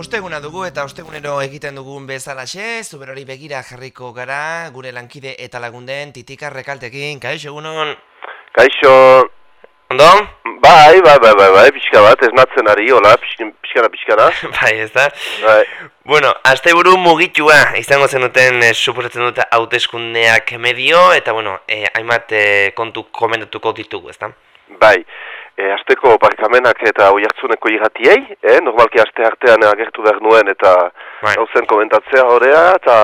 Osteguna dugu eta ostegunero egiten dugun bezalaxe, zuberori begira jarriko gara, gure lankide eta lagunden titika rekaltekin, kaixo egunon? Kaixo, Ondo? bai, bai, bai, bai, bai, pixka bat, ez natzen ari, hola, pixkana, pixkana, bai, ez da? Bai, Bueno, asteburu mugitua izango zenuten e, suposatzen dute hauteskundeak medio, eta bueno, e, hainbat e, kontu komendatuko ditugu, ez da? bai, e, asteko parkamenak eta oiartzuneko irratiei, eh? normalki aste artean agertu behar nuen eta Bai. gauzen komentatzea horea, eta,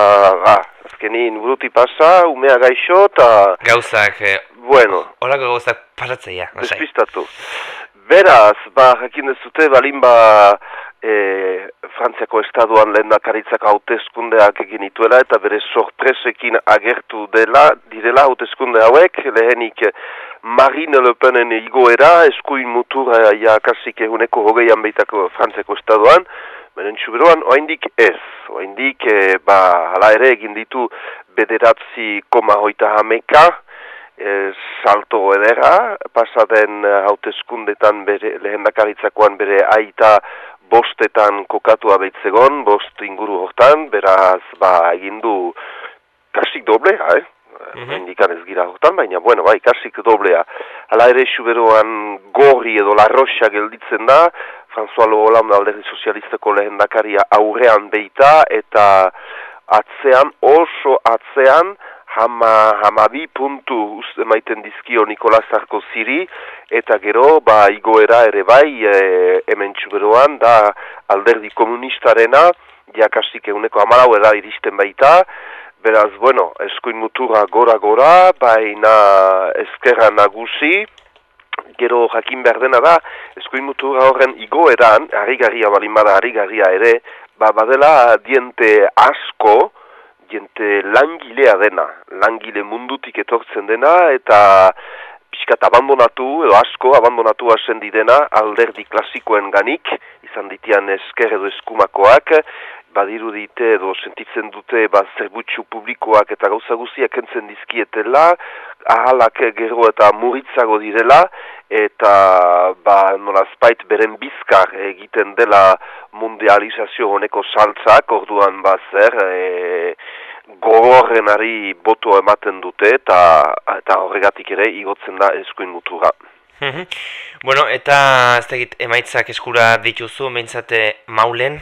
ah, azkenin buruti pasa, umea gaixo, eta, Gauzak, e, bueno, horako gauzak pasatzea, despistatu. Beraz, ba, jakin dezute, balin ba, e, Frantziako estaduan lehendakaritzak hauteskundeak egin ituela eta bere sorpresekin agertu dela, direla hauteskunde hauek, lehenik eh, Marine Le Penen igoera, eskuin mutura ja kasik eguneko hogeian beitako Frantziako estaduan, beren txuberoan, oaindik ez, oaindik, e, ba, hala ere egin ditu bederatzi koma hoita hameka, e, salto edera, pasaden eh, hauteskundetan bere, lehendakaritzakoan bere aita bostetan kokatua beitzegon, bost inguru hortan, beraz, ba, egin du kasik doblea, eh? Mhm. Indikan ez gira hortan, baina, bueno, bai, kasik doblea. Hala ere, suberoan gorri edo larroxa gelditzen da, François Hollande alderdi sozialistako lehendakaria aurrean beita, eta atzean, oso atzean, hama, hamabi puntu uste maiten dizkio Nikola Sarkoziri, eta gero, ba, igoera ere bai, e, hemen txuberoan, da alderdi komunistarena, jakasik eguneko amalau era iristen baita, beraz, bueno, eskuin mutura gora-gora, baina ezkerra nagusi, gero jakin behar dena da, eskuin mutura horren igoeran, harrigarria balin bada harrigarria ere, ba, badela diente asko, diente langilea dena, langile mundutik etortzen dena, eta pixkat abandonatu, edo asko abandonatu hasen didena, alderdi klasikoen ganik, izan ditian esker edo eskumakoak, badiru dite edo sentitzen dute ba, zerbutxu publikoak eta gauza guziak entzen dizkietela, ahalak gero eta muritzago direla, eta ba, nolazpait beren bizkar egiten dela mundializazio honeko saltzak, orduan ba zer, e, gogorrenari boto ematen dute, eta, eta horregatik ere igotzen da eskuin mutura. Mhm. bueno, eta ez dakit emaitzak eskura dituzu, meintzate maulen?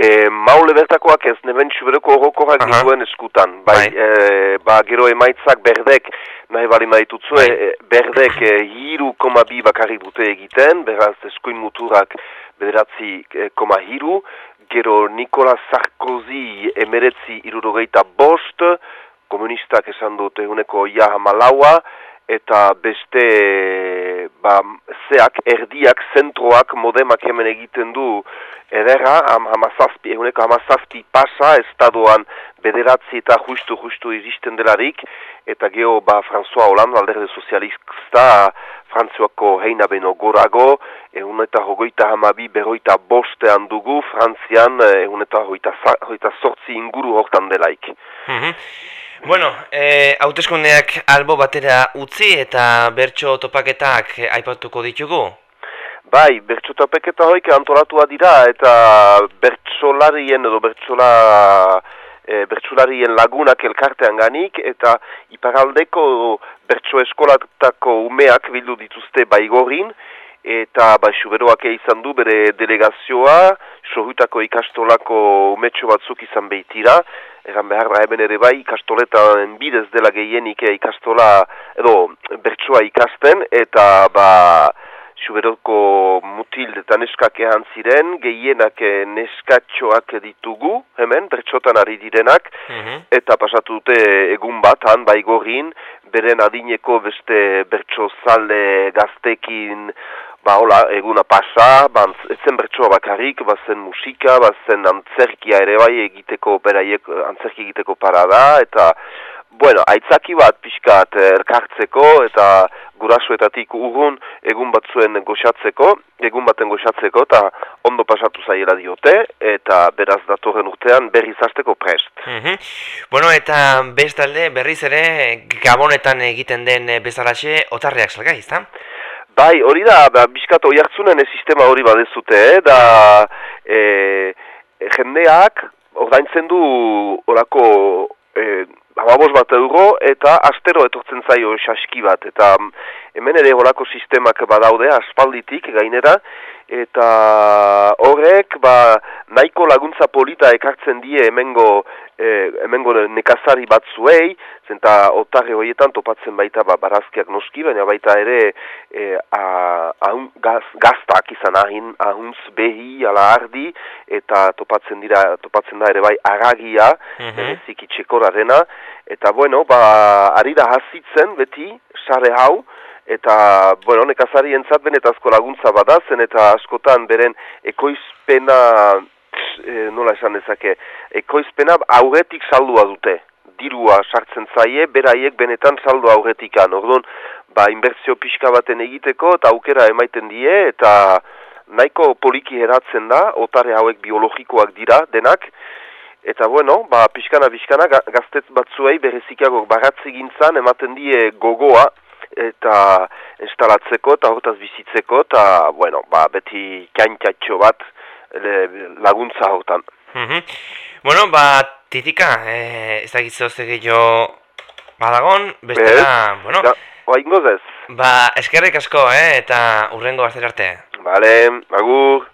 E, maule bertakoak ez neben txubereko horrokorak Aha. dituen eskutan. Bai, Bai. e, ba, gero emaitzak berdek, nahi bali maitutzu, Bai. e, berdek e, hiru koma bi bakarrik dute egiten, beraz eskuin muturak bederatzi e, koma hiru, gero Nikola Sarkozy emeretzi irurogeita bost, komunistak esan dute uneko ja hamalaua, eta beste ba, zeak, erdiak, zentroak, modemak hemen egiten du ederra, ham, hamazazpi, eguneko hamazazpi pasa, estadoan bederatzi eta justu-justu iristen delarik, eta geho, ba, François Hollande, alderde sozialista, Frantzuako heina beno gorago, egun eta hogeita hamabi berroita bostean dugu, Frantzian egun za- hogeita sortzi inguru hortan delaik. Mhm. Bueno, e, hauteskundeak albo batera utzi eta bertso topaketak e, aipatuko ditugu. Bai, bertsotapeketa hoik antolatua dira eta bertsolarien edo bertsola e, bertsolarien lagunak elkartean ganik eta iparaldeko bertso eskolatako umeak bildu dituzte baigorin eta bai suberoak izan du bere delegazioa sohutako ikastolako umetxo batzuk izan behitira egan behar da hemen ere bai ikastoletan bidez dela gehienik eh, ikastola edo bertsoa ikasten eta ba Suberoko mutil eta neskak ehan ziren, gehienak eh, neskatxoak ditugu, hemen, bertxotan ari direnak, Mhm. eta pasatu dute egun bat, han baigorin, beren adineko beste bertso zale gaztekin, ba hola, eguna pasa, ba, antz- ez zen bertsoa bakarrik, bazen musika, bazen antzerkia ere bai egiteko, beraiek eh, antzerki egiteko parada, eta, bueno, aitzaki bat pixkat eh, elkartzeko, eta gurasoetatik urrun egun batzuen goxatzeko, egun baten goxatzeko, eta ondo pasatu zaiela diote, eta beraz datorren urtean berriz hasteko prest. Mhm. Bueno, eta bestalde berriz ere gabonetan egiten den e, bezalaxe otarreak salgai, ezta? Bai, hori da, ba, bizkat oiartzunen eh, sistema hori badezute, eh? da e, jendeak ordaintzen du orako e, ababos bat euro eta astero etortzen zaio saski bat eta hemen ere horako sistemak badaude aspalditik gainera eta horrek ba, nahiko laguntza polita ekartzen die hemengo e, hemengo nekazari batzuei zenta otarri horietan topatzen baita ba, barazkiak noski baina baita ere e, a, gaz, gaztak izan ahin ahuntz behi ala ardi eta topatzen dira topatzen da ere bai aragia mm -hmm. Eta bueno ba ari da hasitzen beti sare hau eta, bueno, nekazari entzat benetazko laguntza badazen, eta askotan beren ekoizpena, e, nola esan dezake, ekoizpena aurretik saldua dute. Dirua sartzen zaie, beraiek benetan saldu aurretikan. Orduan, ba, inbertzio pixka baten egiteko, eta aukera emaiten die, eta nahiko poliki eratzen da, otare hauek biologikoak dira, denak, Eta bueno, ba, pixkana, pixkana, gaztetz batzuei berezikiago baratze gintzan, ematen die gogoa, eta instalatzeko eta hortaz bizitzeko eta bueno, ba, beti kaintatxo bat laguntza hortan. Mm Bueno, ba, titika, eh, ez da gitzo gehiago badagon, bestela, bueno... Ja, oa Ba, eskerrik asko, eh, eta urrengo bazter arte. Bale, agur.